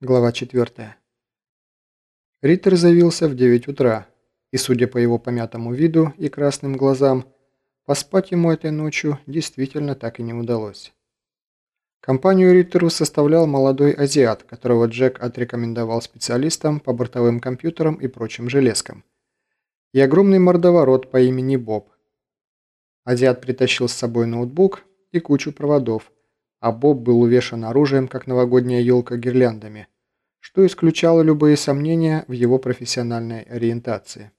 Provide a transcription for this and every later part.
Глава 4. Риттер завился в 9 утра, и, судя по его помятому виду и красным глазам, поспать ему этой ночью действительно так и не удалось. Компанию Риттеру составлял молодой азиат, которого Джек отрекомендовал специалистам по бортовым компьютерам и прочим железкам, и огромный мордоворот по имени Боб. Азиат притащил с собой ноутбук и кучу проводов – а Боб был увешан оружием, как новогодняя елка гирляндами, что исключало любые сомнения в его профессиональной ориентации.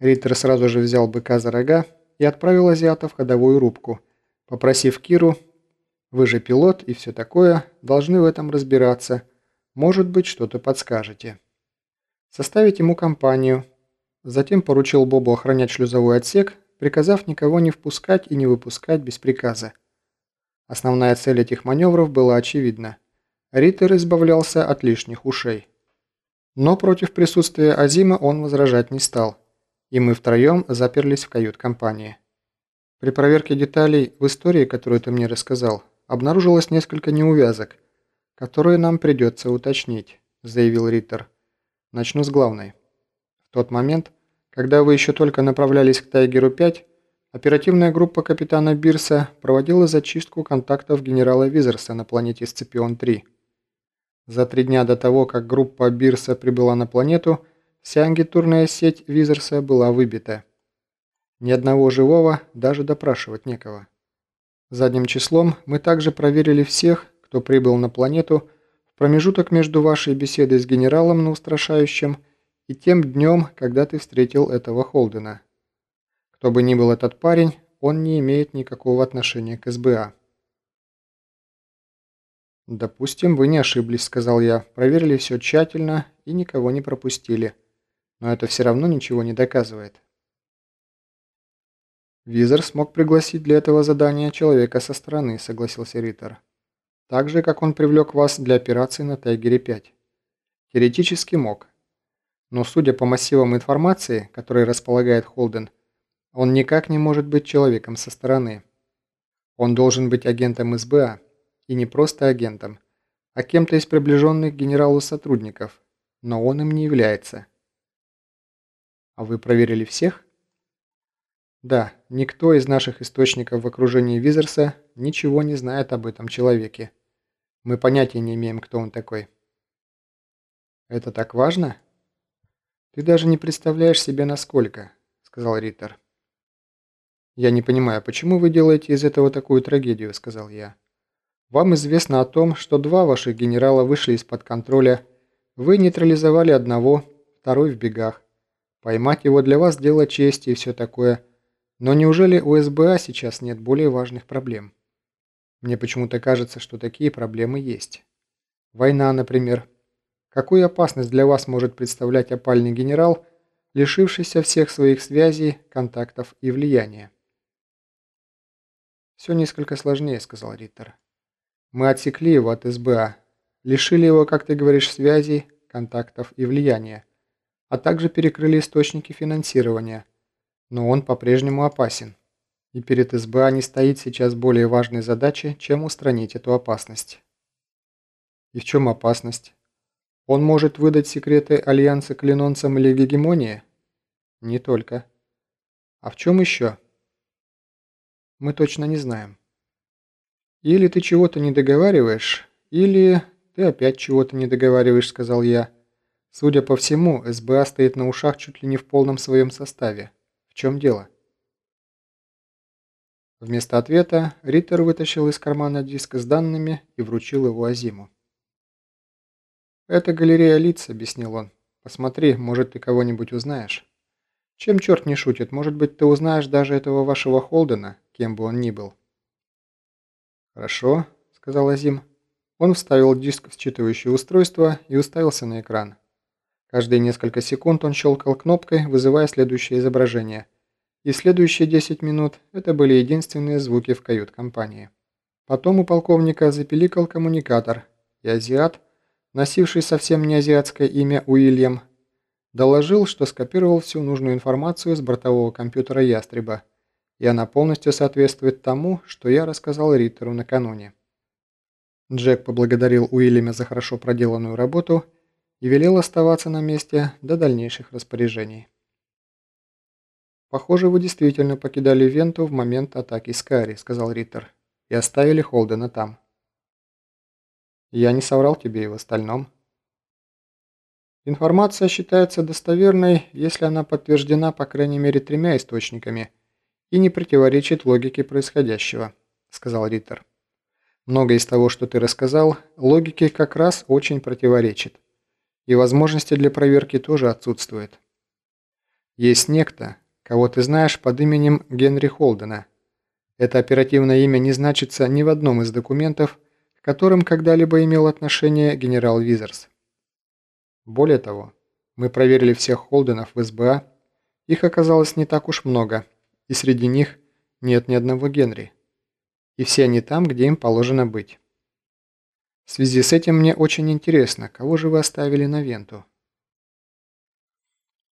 Риттер сразу же взял быка за рога и отправил азиата в ходовую рубку, попросив Киру «Вы же пилот и все такое, должны в этом разбираться, может быть, что-то подскажете». Составить ему компанию, затем поручил Бобу охранять шлюзовой отсек, приказав никого не впускать и не выпускать без приказа. Основная цель этих маневров была очевидна. Риттер избавлялся от лишних ушей. Но против присутствия Азима он возражать не стал, и мы втроем заперлись в кают-компании. При проверке деталей в истории, которую ты мне рассказал, обнаружилось несколько неувязок, которые нам придется уточнить, заявил Риттер. Начну с главной. В тот момент, когда вы еще только направлялись к Тайгеру-5, Оперативная группа капитана Бирса проводила зачистку контактов генерала Визерса на планете Сципион-3. За три дня до того, как группа Бирса прибыла на планету, вся ангитурная сеть Визерса была выбита. Ни одного живого, даже допрашивать некого. Задним числом мы также проверили всех, кто прибыл на планету в промежуток между вашей беседой с генералом на устрашающем и тем днем, когда ты встретил этого Холдена. Кто бы ни был этот парень, он не имеет никакого отношения к СБА. «Допустим, вы не ошиблись», — сказал я. «Проверили все тщательно и никого не пропустили. Но это все равно ничего не доказывает». «Визор смог пригласить для этого задания человека со стороны», — согласился Риттер. «Так же, как он привлек вас для операции на Тайгере-5. Теоретически мог. Но судя по массивам информации, которой располагает Холден, — он никак не может быть человеком со стороны. Он должен быть агентом СБА, и не просто агентом, а кем-то из приближенных к генералу сотрудников, но он им не является. А вы проверили всех? Да, никто из наших источников в окружении Визерса ничего не знает об этом человеке. Мы понятия не имеем, кто он такой. Это так важно? Ты даже не представляешь себе, насколько, сказал Риттер. «Я не понимаю, почему вы делаете из этого такую трагедию?» – сказал я. «Вам известно о том, что два ваших генерала вышли из-под контроля. Вы нейтрализовали одного, второй в бегах. Поймать его для вас дело чести и все такое. Но неужели у СБА сейчас нет более важных проблем? Мне почему-то кажется, что такие проблемы есть. Война, например. Какую опасность для вас может представлять опальный генерал, лишившийся всех своих связей, контактов и влияния?» «Все несколько сложнее», — сказал Риттер. «Мы отсекли его от СБА, лишили его, как ты говоришь, связей, контактов и влияния, а также перекрыли источники финансирования. Но он по-прежнему опасен. И перед СБА не стоит сейчас более важной задачи, чем устранить эту опасность». «И в чем опасность? Он может выдать секреты Альянса клинонцам или гегемонии?» «Не только». «А в чем еще?» Мы точно не знаем. Или ты чего-то не договариваешь, или ты опять чего-то не договариваешь, сказал я. Судя по всему, СБА стоит на ушах чуть ли не в полном своем составе. В чем дело? Вместо ответа Риттер вытащил из кармана диск с данными и вручил его Азиму. «Это галерея лиц», — объяснил он. «Посмотри, может, ты кого-нибудь узнаешь». Чем черт не шутит, может быть, ты узнаешь даже этого вашего Холдена, кем бы он ни был. «Хорошо», — сказал Азим. Он вставил диск в считывающее устройство и уставился на экран. Каждые несколько секунд он щелкал кнопкой, вызывая следующее изображение. И следующие 10 минут это были единственные звуки в кают-компании. Потом у полковника запиликал коммуникатор, и азиат, носивший совсем не азиатское имя Уильям, Доложил, что скопировал всю нужную информацию с бортового компьютера «Ястреба», и она полностью соответствует тому, что я рассказал Риттеру накануне. Джек поблагодарил Уильяма за хорошо проделанную работу и велел оставаться на месте до дальнейших распоряжений. «Похоже, вы действительно покидали Венту в момент атаки Скари», — сказал Риттер, — «и оставили Холдена там». «Я не соврал тебе и в остальном». Информация считается достоверной, если она подтверждена по крайней мере тремя источниками и не противоречит логике происходящего, сказал Риттер. Многое из того, что ты рассказал, логике как раз очень противоречит. И возможности для проверки тоже отсутствуют. Есть некто, кого ты знаешь под именем Генри Холдена. Это оперативное имя не значится ни в одном из документов, к которым когда-либо имел отношение генерал Визерс. Более того, мы проверили всех Холденов в СБА, их оказалось не так уж много, и среди них нет ни одного Генри. И все они там, где им положено быть. В связи с этим мне очень интересно, кого же вы оставили на Венту?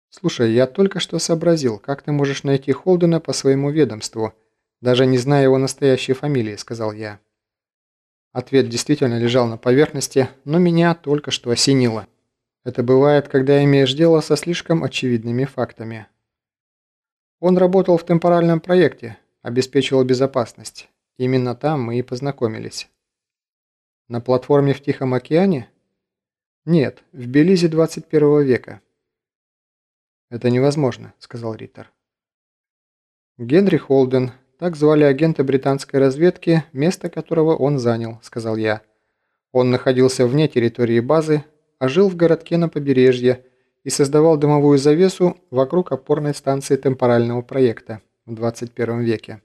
Слушай, я только что сообразил, как ты можешь найти Холдена по своему ведомству, даже не зная его настоящей фамилии, сказал я. Ответ действительно лежал на поверхности, но меня только что осенило. Это бывает, когда имеешь дело со слишком очевидными фактами. Он работал в темпоральном проекте, обеспечивал безопасность. Именно там мы и познакомились. На платформе в Тихом океане? Нет, в Белизе 21 века. Это невозможно, сказал Риттер. Генри Холден, так звали агента британской разведки, место которого он занял, сказал я. Он находился вне территории базы, а жил в городке на побережье и создавал дымовую завесу вокруг опорной станции темпорального проекта в 21 веке.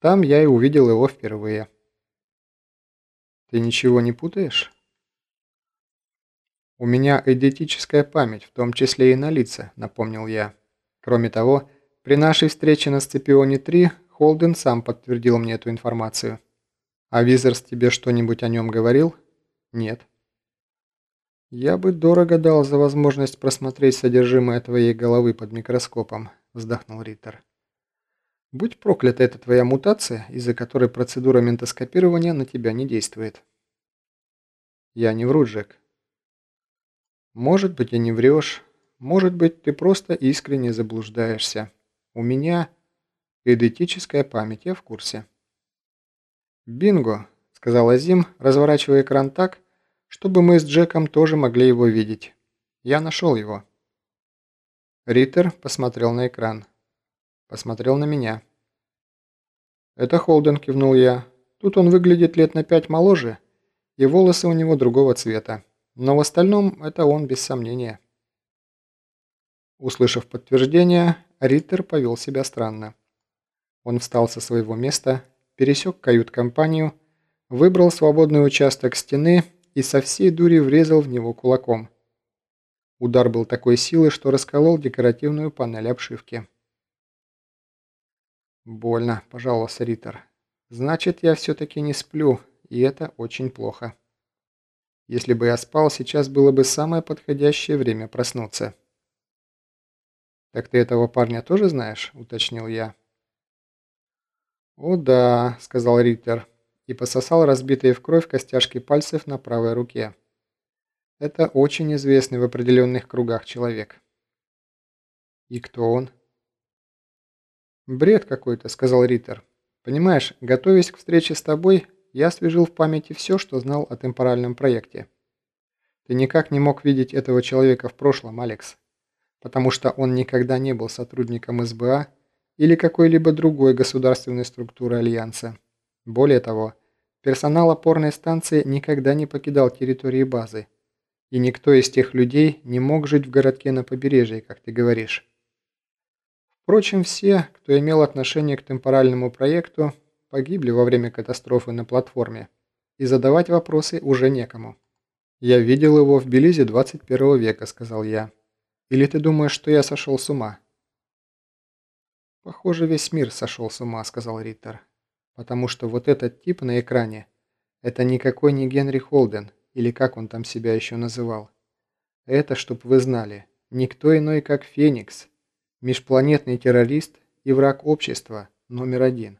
Там я и увидел его впервые. Ты ничего не путаешь? У меня эдетическая память, в том числе и на лица, напомнил я. Кроме того, при нашей встрече на Сципионе-3 Холден сам подтвердил мне эту информацию. А Визерс тебе что-нибудь о нем говорил? Нет. «Я бы дорого дал за возможность просмотреть содержимое твоей головы под микроскопом», – вздохнул Риттер. «Будь проклята эта твоя мутация, из-за которой процедура ментоскопирования на тебя не действует». «Я не вру, Джек». «Может быть, и не врешь. Может быть, ты просто искренне заблуждаешься. У меня эдетическая память, я в курсе». «Бинго», – сказал Азим, разворачивая экран так, – чтобы мы с Джеком тоже могли его видеть. Я нашел его». Риттер посмотрел на экран. Посмотрел на меня. «Это Холден», – кивнул я. «Тут он выглядит лет на пять моложе, и волосы у него другого цвета. Но в остальном это он без сомнения». Услышав подтверждение, Риттер повел себя странно. Он встал со своего места, пересек кают-компанию, выбрал свободный участок стены и со всей дури врезал в него кулаком. Удар был такой силы, что расколол декоративную панель обшивки. «Больно», – пожаловался Риттер. «Значит, я все-таки не сплю, и это очень плохо. Если бы я спал, сейчас было бы самое подходящее время проснуться». «Так ты этого парня тоже знаешь?» – уточнил я. «О да», – сказал Риттер и пососал разбитые в кровь костяшки пальцев на правой руке. Это очень известный в определенных кругах человек. И кто он? «Бред какой-то», — сказал Риттер. «Понимаешь, готовясь к встрече с тобой, я освежил в памяти все, что знал о темпоральном проекте. Ты никак не мог видеть этого человека в прошлом, Алекс, потому что он никогда не был сотрудником СБА или какой-либо другой государственной структуры Альянса. Более того, Персонал опорной станции никогда не покидал территории базы, и никто из тех людей не мог жить в городке на побережье, как ты говоришь. Впрочем, все, кто имел отношение к темпоральному проекту, погибли во время катастрофы на платформе, и задавать вопросы уже некому. «Я видел его в Белизе 21 века», — сказал я. «Или ты думаешь, что я сошел с ума?» «Похоже, весь мир сошел с ума», — сказал Риттер. Потому что вот этот тип на экране – это никакой не Генри Холден, или как он там себя еще называл. Это, чтоб вы знали, никто иной, как Феникс, межпланетный террорист и враг общества номер один.